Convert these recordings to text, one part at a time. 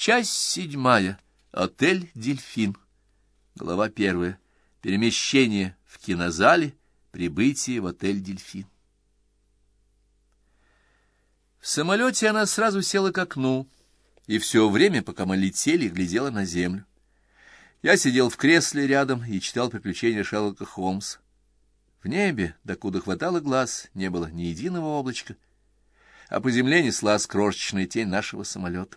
Часть седьмая. Отель «Дельфин». Глава первая. Перемещение в кинозале, прибытие в отель «Дельфин». В самолете она сразу села к окну, и все время, пока мы летели, глядела на землю. Я сидел в кресле рядом и читал приключения Шерлока Холмса. В небе, докуда хватало глаз, не было ни единого облачка, а по земле неслась крошечная тень нашего самолета.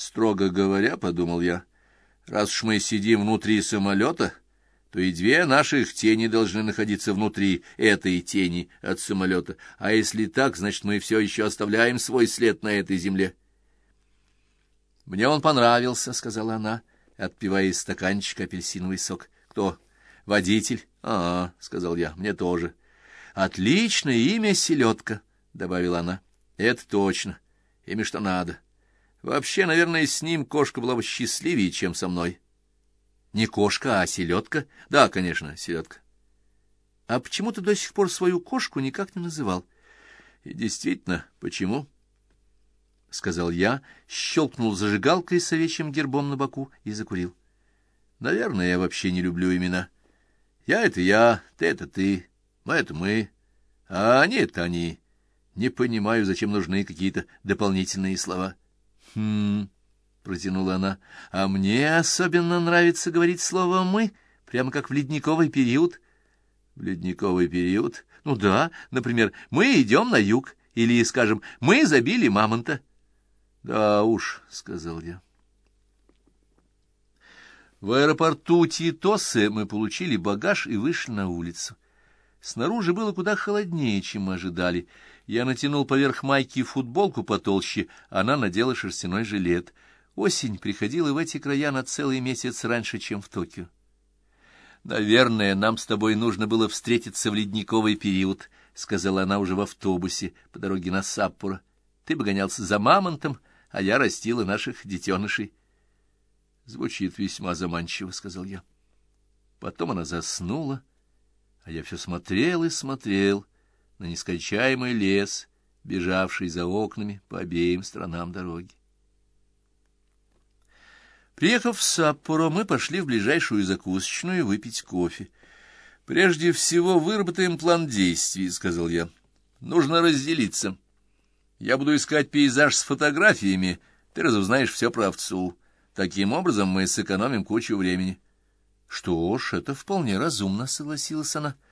Строго говоря, — подумал я, — раз уж мы сидим внутри самолета, то и две наших тени должны находиться внутри этой тени от самолета, а если так, значит, мы все еще оставляем свой след на этой земле. — Мне он понравился, — сказала она, отпивая из стаканчика апельсиновый сок. — Кто? — Водитель. — А, — сказал я, — мне тоже. — Отличное имя селедка, — добавила она. — Это точно. Имя что надо. Вообще, наверное, с ним кошка была бы счастливее, чем со мной. — Не кошка, а селедка? — Да, конечно, селедка. — А почему ты до сих пор свою кошку никак не называл? — И действительно, почему? — сказал я, щелкнул зажигалкой с овечьим гербом на боку и закурил. — Наверное, я вообще не люблю имена. — я — это я, ты — это ты, мы — это мы, а они — это они. Не понимаю, зачем нужны какие-то дополнительные слова. — Хм, — протянула она, — а мне особенно нравится говорить слово «мы», прямо как в ледниковый период. — В ледниковый период? Ну да, например, «мы идем на юг», или, скажем, «мы забили мамонта». — Да уж, — сказал я. В аэропорту Титосы мы получили багаж и вышли на улицу. Снаружи было куда холоднее, чем мы ожидали. Я натянул поверх майки футболку потолще, она надела шерстяной жилет. Осень приходила в эти края на целый месяц раньше, чем в Токио. «Наверное, нам с тобой нужно было встретиться в ледниковый период», — сказала она уже в автобусе по дороге на Саппоро. «Ты бы гонялся за мамонтом, а я растила наших детенышей». Звучит весьма заманчиво, — сказал я. Потом она заснула, а я все смотрел и смотрел на нескончаемый лес, бежавший за окнами по обеим сторонам дороги. Приехав в Саппоро, мы пошли в ближайшую закусочную выпить кофе. «Прежде всего выработаем план действий», — сказал я. «Нужно разделиться. Я буду искать пейзаж с фотографиями, ты разузнаешь все про овцу. Таким образом мы сэкономим кучу времени. — Что ж, это вполне разумно, — согласилась она. —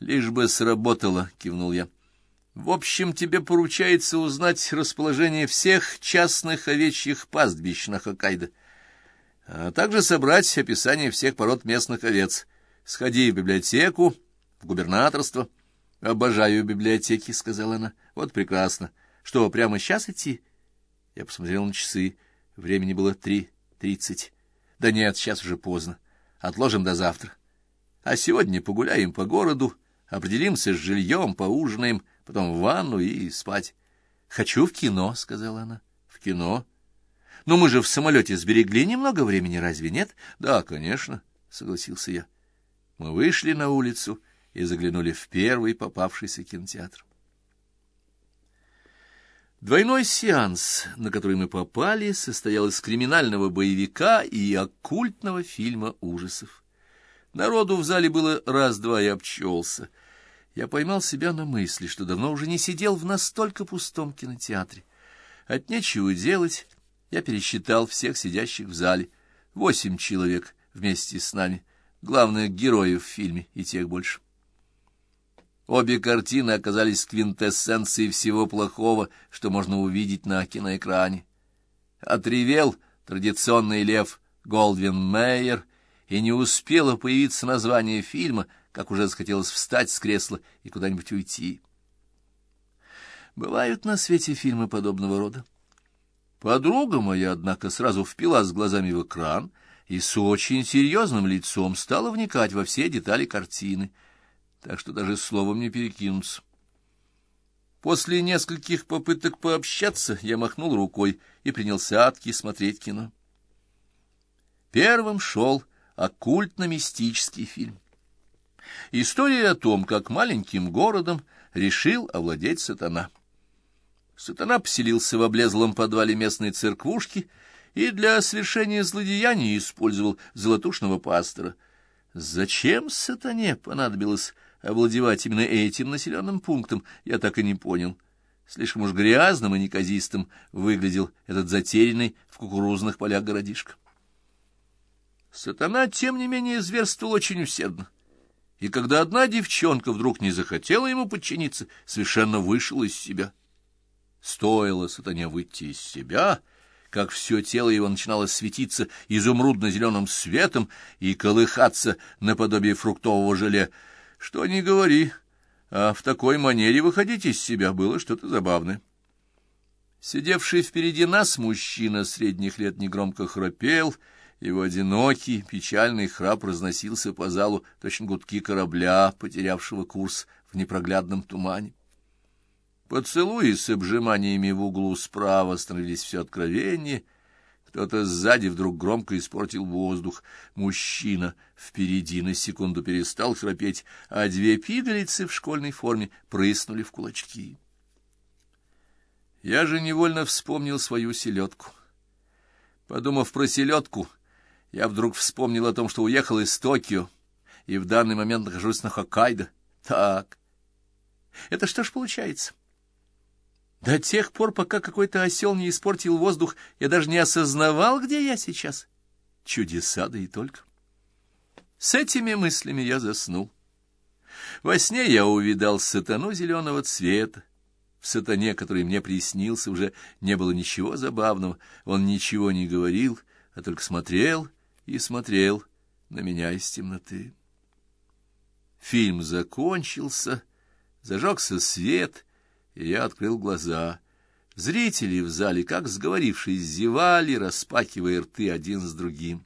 Лишь бы сработало, — кивнул я. — В общем, тебе поручается узнать расположение всех частных овечьих пастбищ на Хоккайдо, а также собрать описание всех пород местных овец. Сходи в библиотеку, в губернаторство. — Обожаю библиотеки, — сказала она. — Вот прекрасно. Что, прямо сейчас идти? Я посмотрел на часы. Времени было три тридцать. Да нет, сейчас уже поздно. Отложим до завтра. А сегодня погуляем по городу, определимся с жильем, поужинаем, потом в ванну и спать. — Хочу в кино, — сказала она. — В кино? — Но мы же в самолете сберегли немного времени, разве нет? — Да, конечно, — согласился я. Мы вышли на улицу и заглянули в первый попавшийся кинотеатр. Двойной сеанс, на который мы попали, состоял из криминального боевика и оккультного фильма ужасов. Народу в зале было раз-два и обчелся. Я поймал себя на мысли, что давно уже не сидел в настолько пустом кинотеатре. От нечего делать я пересчитал всех сидящих в зале. Восемь человек вместе с нами, главных героев в фильме и тех больше. Обе картины оказались квинтэссенцией всего плохого, что можно увидеть на киноэкране. Отревел традиционный лев Голдвин Мейер, и не успело появиться название фильма, как уже захотелось встать с кресла и куда-нибудь уйти. Бывают на свете фильмы подобного рода. Подруга моя, однако, сразу впилась глазами в экран и с очень серьезным лицом стала вникать во все детали картины — так что даже словом не перекинуться. После нескольких попыток пообщаться я махнул рукой и принялся адки смотреть кино. Первым шел оккультно-мистический фильм. История о том, как маленьким городом решил овладеть сатана. Сатана поселился в облезлом подвале местной церквушки и для совершения злодеяний использовал золотушного пастора. Зачем сатане понадобилось овладевать именно этим населенным пунктом, я так и не понял. Слишком уж грязным и неказистым выглядел этот затерянный в кукурузных полях городишко. Сатана, тем не менее, зверствовал очень усердно. И когда одна девчонка вдруг не захотела ему подчиниться, совершенно вышел из себя. Стоило сатане выйти из себя, как все тело его начинало светиться изумрудно-зеленым светом и колыхаться наподобие фруктового желе. Что ни говори, а в такой манере выходить из себя было что-то забавное. Сидевший впереди нас мужчина средних лет негромко храпел, его одинокий, печальный храп разносился по залу, точно гудки корабля, потерявшего курс в непроглядном тумане. Поцелуи с обжиманиями в углу справа становились все откровеннее. Кто-то сзади вдруг громко испортил воздух. Мужчина впереди на секунду перестал храпеть, а две пигалицы в школьной форме прыснули в кулачки. Я же невольно вспомнил свою селедку. Подумав про селедку, я вдруг вспомнил о том, что уехал из Токио, и в данный момент нахожусь на Хоккайдо. Так, это что ж получается? До тех пор, пока какой-то осел не испортил воздух, я даже не осознавал, где я сейчас. Чудеса, да и только. С этими мыслями я заснул. Во сне я увидал сатану зеленого цвета. В сатане, который мне приснился, уже не было ничего забавного. Он ничего не говорил, а только смотрел и смотрел на меня из темноты. Фильм закончился, зажегся свет, и я открыл глаза. Зрители в зале, как сговорившись, зевали, распахивая рты один с другим.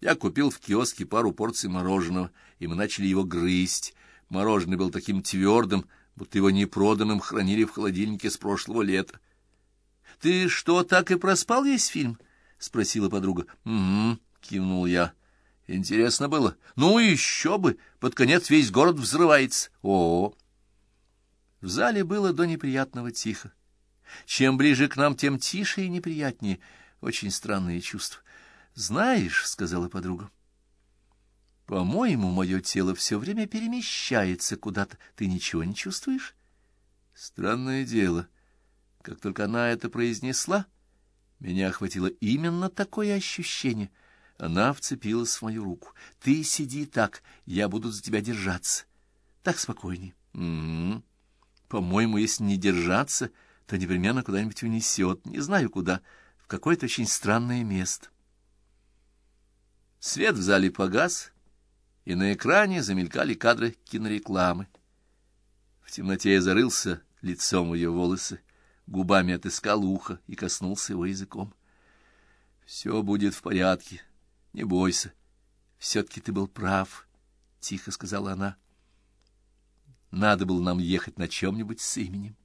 Я купил в киоске пару порций мороженого, и мы начали его грызть. Мороженое было таким твердым, будто его непроданным хранили в холодильнике с прошлого лета. — Ты что, так и проспал весь фильм? — спросила подруга. — Угу, — кивнул я. — Интересно было. — Ну, еще бы! Под конец весь город взрывается. — О-о! В зале было до неприятного тихо. Чем ближе к нам, тем тише и неприятнее. Очень странные чувства. «Знаешь», — сказала подруга, — «по-моему, мое тело все время перемещается куда-то. Ты ничего не чувствуешь?» Странное дело. Как только она это произнесла, меня охватило именно такое ощущение. Она вцепилась в мою руку. «Ты сиди так, я буду за тебя держаться. Так спокойней». По-моему, если не держаться, то непременно куда-нибудь унесет, не знаю куда, в какое-то очень странное место. Свет в зале погас, и на экране замелькали кадры кинорекламы. В темноте я зарылся лицом ее волосы, губами отыскал ухо и коснулся его языком. — Все будет в порядке, не бойся. Все-таки ты был прав, — тихо сказала она. — надо было нам ехать на чем-нибудь с именем.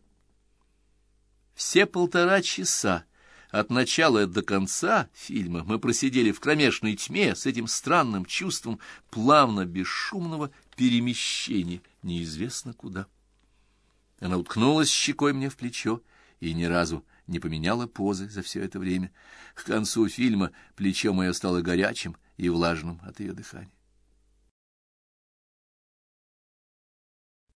Все полтора часа от начала до конца фильма мы просидели в кромешной тьме с этим странным чувством плавно бесшумного перемещения неизвестно куда. Она уткнулась щекой мне в плечо и ни разу не поменяла позы за все это время. К концу фильма плечо мое стало горячим и влажным от ее дыхания.